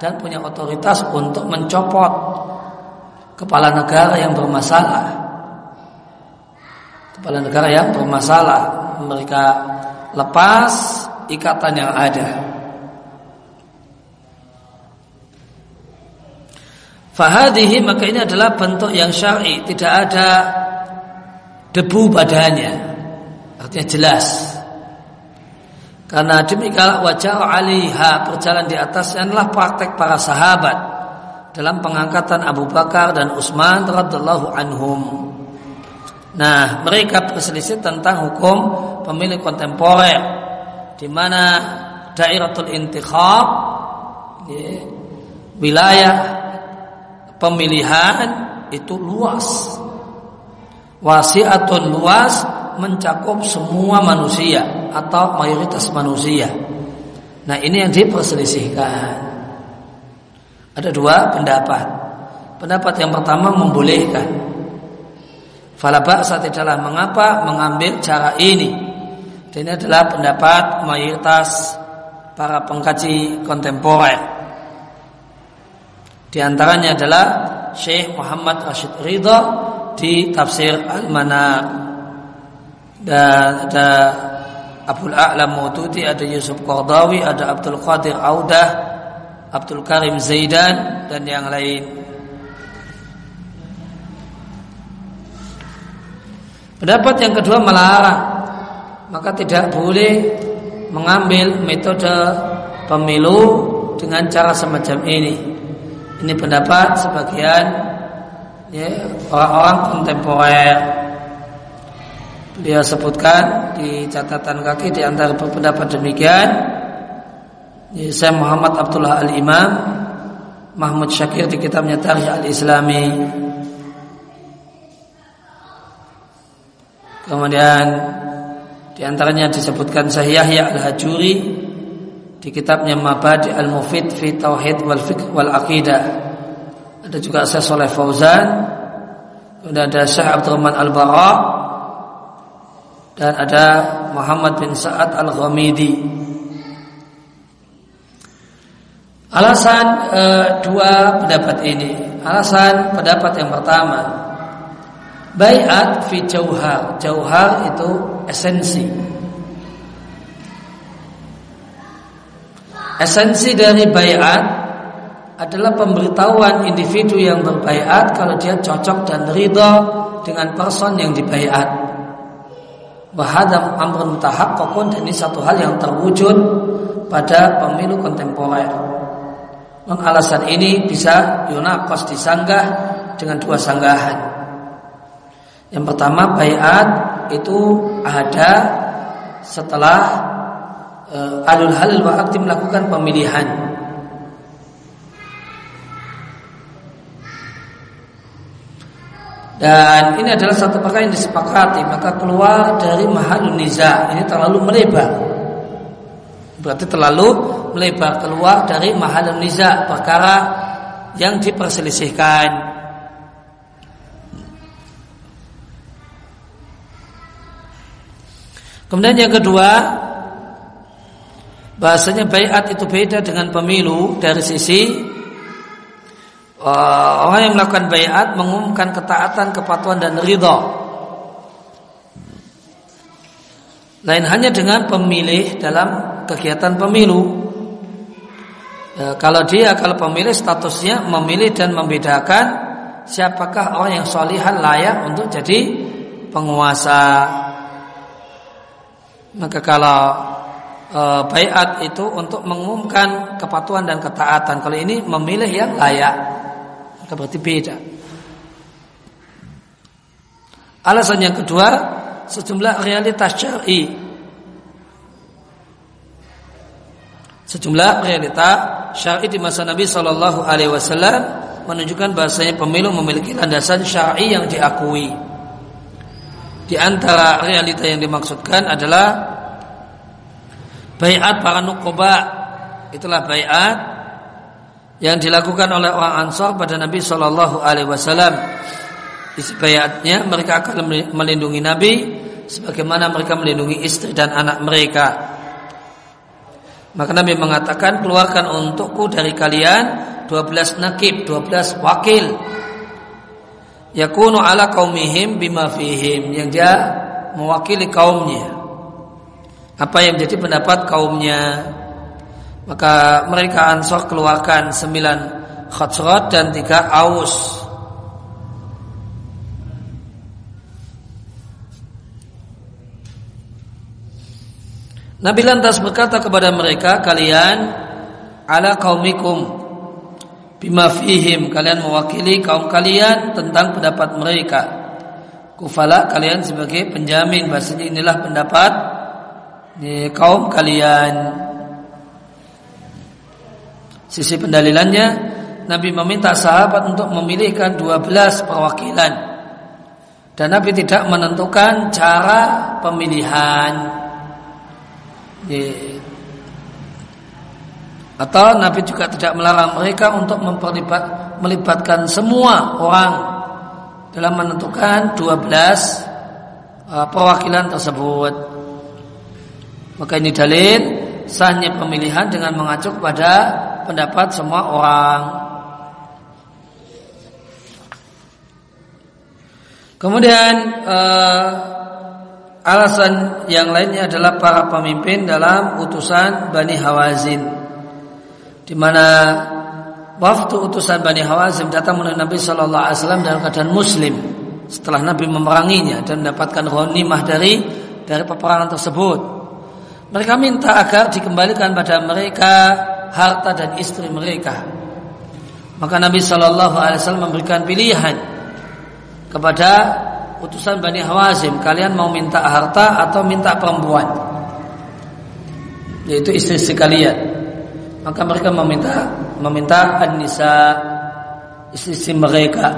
dan punya otoritas untuk mencopot kepala negara yang bermasalah. Kepala negara yang bermasalah mereka lepas ikatan yang ada. Fahadihi maka ini adalah bentuk yang syar'i, tidak ada debu badannya. Artinya jelas. Karena demikian wajah aliha berjalan di atasnya adalah praktek para sahabat dalam pengangkatan Abu Bakar dan Utsman radhiallahu anhum. Nah, mereka berselisih tentang hukum pemilih kontemporer di mana dairatul intikhab ya, wilayah pemilihan itu luas. Wasiatun luas mencakup semua manusia atau mayoritas manusia. Nah, ini yang diperselisihkan. Ada dua pendapat. Pendapat yang pertama membolehkan Fala ba'sa tidaklah mengapa mengambil cara ini. Dan ini adalah pendapat mayoritas para pengkaji kontemporer. Di antaranya adalah Syekh Muhammad Rashid Ridha di tafsir Al-Manar. Dan ada Abdul A'lam Maututi, ada Yusuf Qardawi, ada Abdul Qadir Audah, Abdul Karim Zaidan dan yang lain. Pendapat yang kedua melarang, maka tidak boleh mengambil metode pemilu dengan cara semacam ini. Ini pendapat sebagian ya, orang-orang kontemporer. Dia sebutkan di catatan kaki di antara pendapat demikian. Ya, saya Muhammad Abdullah Al Imam Mahmud Syakir di kitabnya Tarikh Al Kemudian di antaranya disebutkan Sahih Yahya Al-Hajuri di kitabnya Mabadi Al-Mufid fi Tauhid wal Fiqh wal Aqidah. Ada juga Syekh Saleh Fauzan, kemudian ada Syekh Abdurrahman Al-Bara dan ada Muhammad bin Sa'ad Al-Ghamidi. Alasan e, dua pendapat ini. Alasan pendapat yang pertama, Bayat fi jauhar. Jauhar itu esensi. Esensi dari bayat adalah pemberitahuan individu yang berbayat kalau dia cocok dan ridho dengan person yang dibayat. Wahadam amrun kokon dan ini satu hal yang terwujud pada pemilu kontemporer. Alasan ini bisa yunakos disanggah dengan dua sanggahan. Yang pertama bayat itu ada setelah uh, alul halil wa melakukan pemilihan. Dan ini adalah satu perkara yang disepakati Maka keluar dari mahalun niza. Ini terlalu melebar. Berarti terlalu melebar Keluar dari mahalun niza Perkara yang diperselisihkan Kemudian yang kedua, bahasanya bayat itu beda dengan pemilu dari sisi uh, orang yang melakukan bayat mengumumkan ketaatan, kepatuhan dan ridho. Lain hanya dengan pemilih dalam kegiatan pemilu. E, kalau dia kalau pemilih statusnya memilih dan membedakan siapakah orang yang solihan layak untuk jadi penguasa. Maka kalau e, bayat itu untuk mengumumkan kepatuhan dan ketaatan. Kalau ini memilih yang layak, maka berarti beda. Alasan yang kedua, sejumlah realitas syar'i. Sejumlah realita syar'i di masa Nabi Wasallam menunjukkan bahasanya pemilu memiliki landasan syar'i yang diakui. Di antara realita yang dimaksudkan adalah bayat para nukoba. Itulah bayat yang dilakukan oleh orang Ansor pada Nabi Shallallahu Alaihi Wasallam. Isi bayatnya mereka akan melindungi Nabi sebagaimana mereka melindungi istri dan anak mereka. Maka Nabi mengatakan keluarkan untukku dari kalian 12 nakib, 12 wakil yakunu ala kaumihim bima fihim yang dia mewakili kaumnya. Apa yang menjadi pendapat kaumnya? Maka mereka ansor keluarkan sembilan khosrot dan tiga aus. Nabi lantas berkata kepada mereka kalian ala kaumikum bima fihim kalian mewakili kaum kalian tentang pendapat mereka. Kufala kalian sebagai penjamin. Bahasanya inilah pendapat ini kaum kalian. Sisi pendalilannya Nabi meminta sahabat untuk memilihkan 12 perwakilan. Dan Nabi tidak menentukan cara pemilihan atau Nabi juga tidak melarang mereka untuk memperlibat, melibatkan semua orang dalam menentukan 12 uh, perwakilan tersebut. Maka ini dalil sahnya pemilihan dengan mengacu pada pendapat semua orang. Kemudian uh, alasan yang lainnya adalah para pemimpin dalam utusan Bani Hawazin di mana waktu utusan Bani Hawazim datang menemui Nabi Shallallahu Alaihi Wasallam dalam keadaan Muslim setelah Nabi memeranginya dan mendapatkan ghanimah dari dari peperangan tersebut. Mereka minta agar dikembalikan pada mereka harta dan istri mereka. Maka Nabi Shallallahu Alaihi Wasallam memberikan pilihan kepada utusan Bani Hawazim, kalian mau minta harta atau minta perempuan? Yaitu istri-istri kalian. Maka mereka meminta meminta an-nisa istri-istri mereka.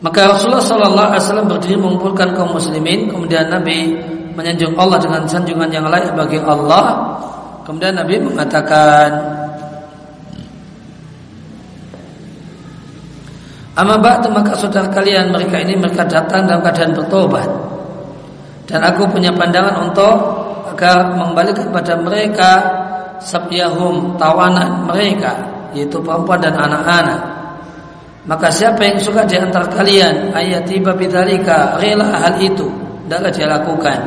Maka Rasulullah Sallallahu Alaihi Wasallam berdiri mengumpulkan kaum muslimin. Kemudian Nabi menyanjung Allah dengan sanjungan yang lain bagi Allah. Kemudian Nabi mengatakan, Amma ba'du maka saudara kalian mereka ini mereka datang dalam keadaan bertobat. Dan aku punya pandangan untuk agar mengembalikan kepada mereka sabyahum tawanan mereka yaitu perempuan dan anak-anak maka siapa yang suka di antara kalian ayat tiba bidzalika rela hal itu, hendaklah dia lakukan.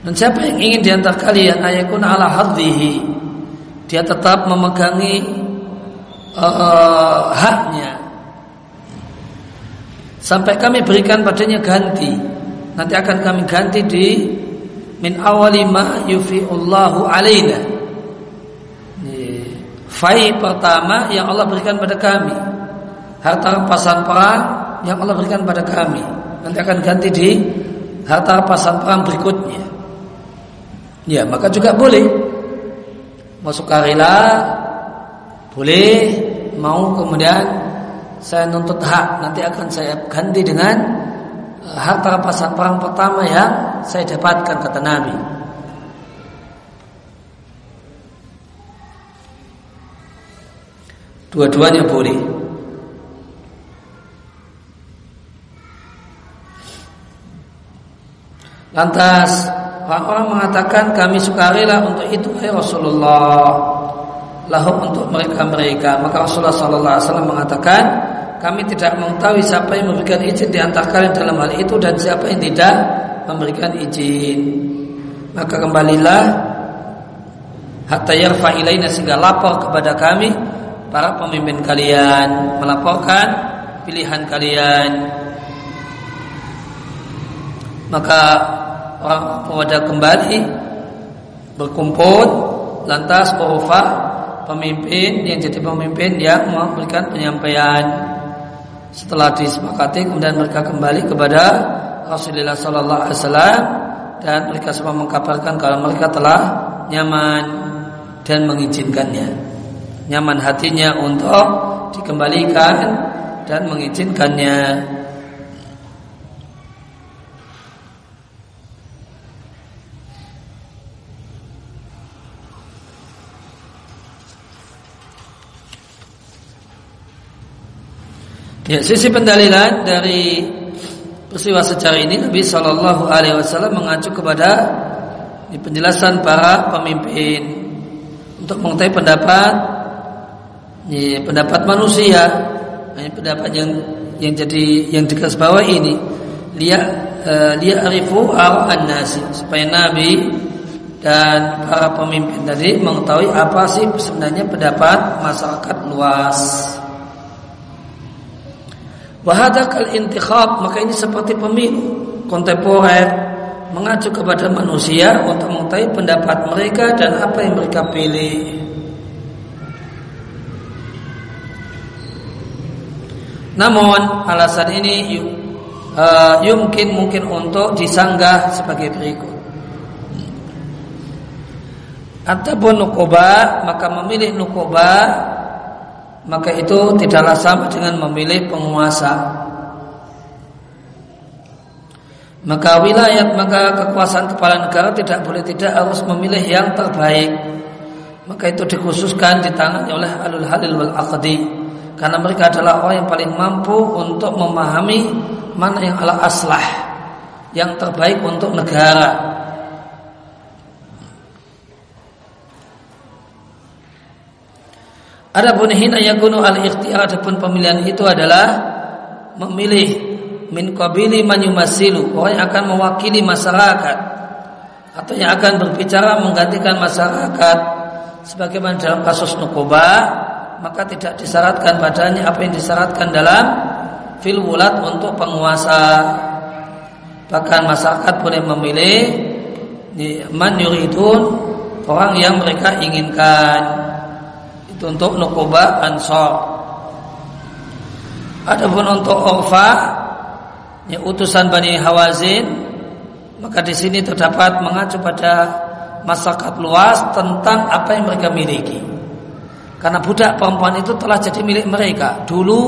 Dan siapa yang ingin di antara kalian ayakun ala hadhihi, dia tetap memegangi uh, haknya sampai kami berikan padanya ganti. Nanti akan kami ganti di min awali ma yufi'ullahu alaina. Fai pertama yang Allah berikan pada kami. Harta rampasan perang yang Allah berikan pada kami. Nanti akan ganti di harta rampasan perang berikutnya. Ya maka juga boleh. Masuk karila Boleh. Mau kemudian Saya nuntut hak Nanti akan saya ganti dengan Harta rampasan perang pertama yang Saya dapatkan kata Nabi Dua-duanya boleh. Lantas orang-orang mengatakan kami sukarela untuk itu hai Rasulullah. Lahum untuk mereka-mereka. Maka Rasulullah sallallahu alaihi wasallam mengatakan, kami tidak mengetahui siapa yang memberikan izin di antara kalian dalam hal itu dan siapa yang tidak memberikan izin. Maka kembalilah hatta yarfa ilaina sehingga lapor kepada kami para pemimpin kalian melaporkan pilihan kalian maka orang pemuda kembali berkumpul lantas berufa pemimpin yang jadi pemimpin yang memberikan penyampaian setelah disepakati kemudian mereka kembali kepada Rasulullah Sallallahu Alaihi Wasallam dan mereka semua mengkabarkan kalau mereka telah nyaman dan mengizinkannya nyaman hatinya untuk dikembalikan dan mengizinkannya. Ya, sisi pendalilan dari peristiwa sejarah ini Nabi Shallallahu Alaihi Wasallam mengacu kepada di penjelasan para pemimpin untuk mengetahui pendapat ini pendapat manusia ini pendapat yang yang jadi yang bawah ini dia uh, dia arifu an nasi supaya nabi dan para pemimpin tadi mengetahui apa sih sebenarnya pendapat masyarakat luas. Wahadakal intikhab maka ini seperti pemilu kontemporer mengacu kepada manusia untuk mengetahui pendapat mereka dan apa yang mereka pilih. Namun alasan ini uh, yumkin mungkin untuk disanggah sebagai berikut. Ataupun nukoba maka memilih nukoba maka itu tidaklah sama dengan memilih penguasa. Maka wilayah maka kekuasaan kepala negara tidak boleh tidak harus memilih yang terbaik. Maka itu dikhususkan ditangani oleh alul halil wal aqdi karena mereka adalah orang yang paling mampu untuk memahami mana yang ala aslah yang terbaik untuk negara. Adapun hina yakunu al ikhtiyar adapun pemilihan itu adalah memilih min qabili man yumasilu orang yang akan mewakili masyarakat atau yang akan berbicara menggantikan masyarakat. Sebagaimana dalam kasus Nukoba maka tidak disyaratkan padanya apa yang disyaratkan dalam fil untuk penguasa. Bahkan masyarakat boleh memilih man yuridun orang yang mereka inginkan untuk nukoba ansor adapun untuk Orfa ya, utusan Bani Hawazin maka di sini terdapat mengacu pada masyarakat luas tentang apa yang mereka miliki. Karena budak perempuan itu telah jadi milik mereka. Dulu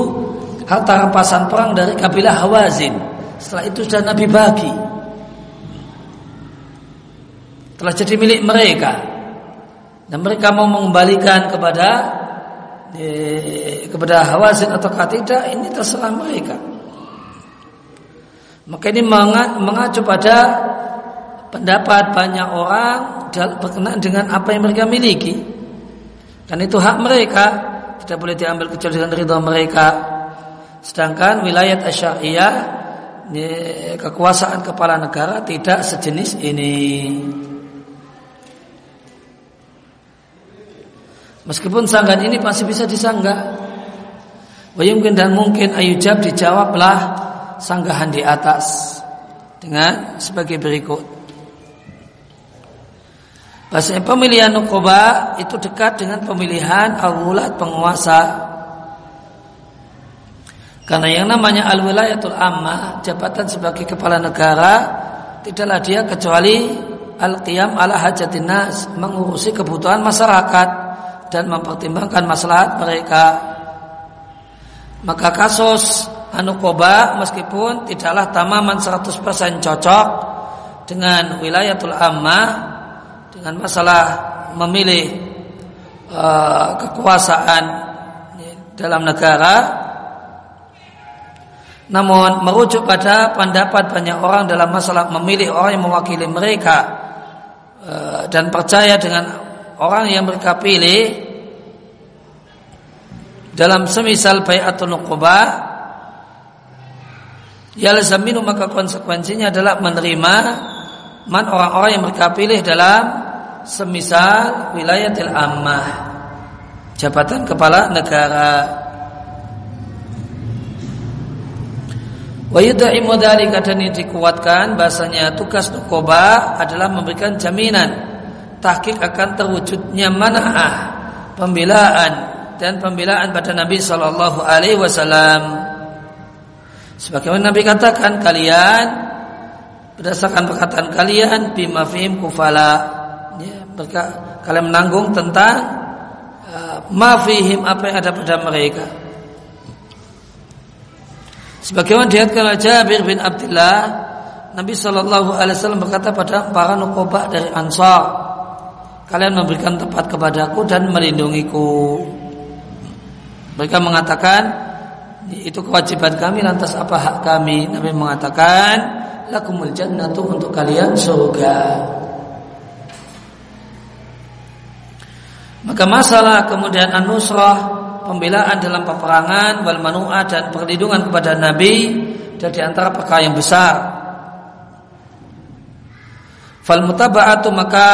harta rampasan perang dari kabilah Hawazin. Setelah itu sudah Nabi bagi. Telah jadi milik mereka dan mereka mau mengembalikan kepada eh, kepada Hawazin atau tidak ini terserah mereka. Maka ini mengacu pada pendapat banyak orang berkenaan dengan apa yang mereka miliki. Dan itu hak mereka tidak boleh diambil kecuali dengan ridha mereka. Sedangkan wilayah asyariyah kekuasaan kepala negara tidak sejenis ini Meskipun sanggahan ini masih bisa disanggah. Wayumkin dan mungkin ayujab dijawablah sanggahan di atas dengan sebagai berikut. Bahasanya pemilihan nukoba itu dekat dengan pemilihan al penguasa. Karena yang namanya al-wilayatul ammah, jabatan sebagai kepala negara, tidaklah dia kecuali al-qiyam ala hajatin nas, mengurusi kebutuhan masyarakat dan mempertimbangkan maslahat mereka. Maka kasus Anukoba meskipun tidaklah tamaman 100% cocok dengan wilayatul ammah dengan masalah memilih uh, kekuasaan dalam negara namun merujuk pada pendapat banyak orang dalam masalah memilih orang yang mewakili mereka uh, dan percaya dengan orang yang mereka pilih dalam semisal bayatul nuqba yalzaminu maka konsekuensinya adalah menerima man orang-orang yang mereka pilih dalam semisal wilayatil ammah jabatan kepala negara. Wa yudaimu dan dikuatkan bahasanya tugas nukoba adalah memberikan jaminan tahqiq akan terwujudnya mana'ah pembelaan dan pembelaan pada Nabi Shallallahu Alaihi Wasallam. Sebagaimana Nabi katakan kalian berdasarkan perkataan kalian bimafim kufala, ya, mereka kalian menanggung tentang uh, mafihim apa yang ada pada mereka. Sebagaimana dilihatkan oleh Jabir bin Abdullah, Nabi Shallallahu Alaihi Wasallam berkata pada para nukobah dari Ansar, kalian memberikan tempat kepadaku dan melindungiku. Mereka mengatakan itu kewajiban kami lantas apa hak kami? Nabi mengatakan lakumul jannatu untuk kalian surga. Maka masalah kemudian an-nusrah pembelaan dalam peperangan wal manu'ah dan perlindungan kepada Nabi dan di antara perkara yang besar. Fal mutaba'atu maka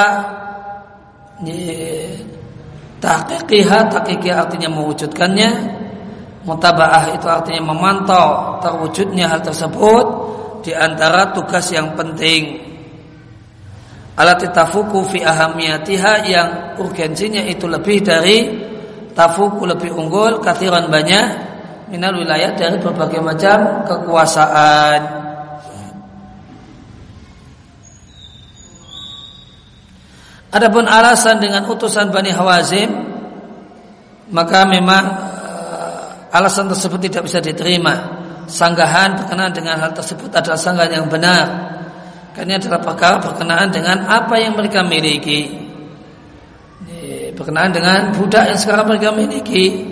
tahqiqiha tahqiqi artinya mewujudkannya. Mutabaah itu artinya memantau terwujudnya hal tersebut di antara tugas yang penting. Alat tafuku fi ahamiyatiha yang urgensinya itu lebih dari tafuku lebih unggul kathiran banyak minal wilayah dari berbagai macam kekuasaan Adapun alasan dengan utusan Bani Hawazim maka memang uh, alasan tersebut tidak bisa diterima. Sanggahan berkenaan dengan hal tersebut adalah sanggahan yang benar. Karena ini adalah perkara berkenaan dengan apa yang mereka miliki. Berkenaan dengan budak yang sekarang mereka miliki.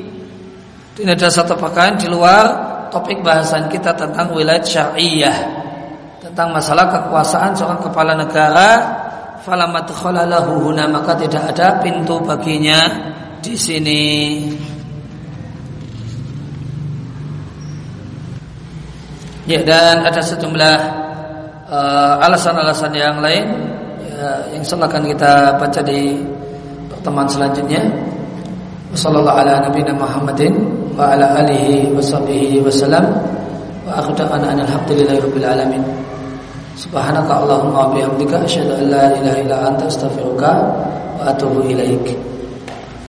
Ini adalah satu perkara di luar topik bahasan kita tentang wilayah syariah. Tentang masalah kekuasaan seorang kepala negara falamat khalalahu huna maka tidak ada pintu baginya di sini. Ya dan ada sejumlah uh, alasan-alasan yang lain ya, yang akan kita baca di pertemuan selanjutnya. Wassallallahu ala nabiyina Muhammadin wa ala alihi wasallam wa akhiru alhamdulillahi rabbil alamin. Subhanaka Allahumma bihamdika asyhadu an la ilaha illa anta astaghfiruka wa atubu ilaik.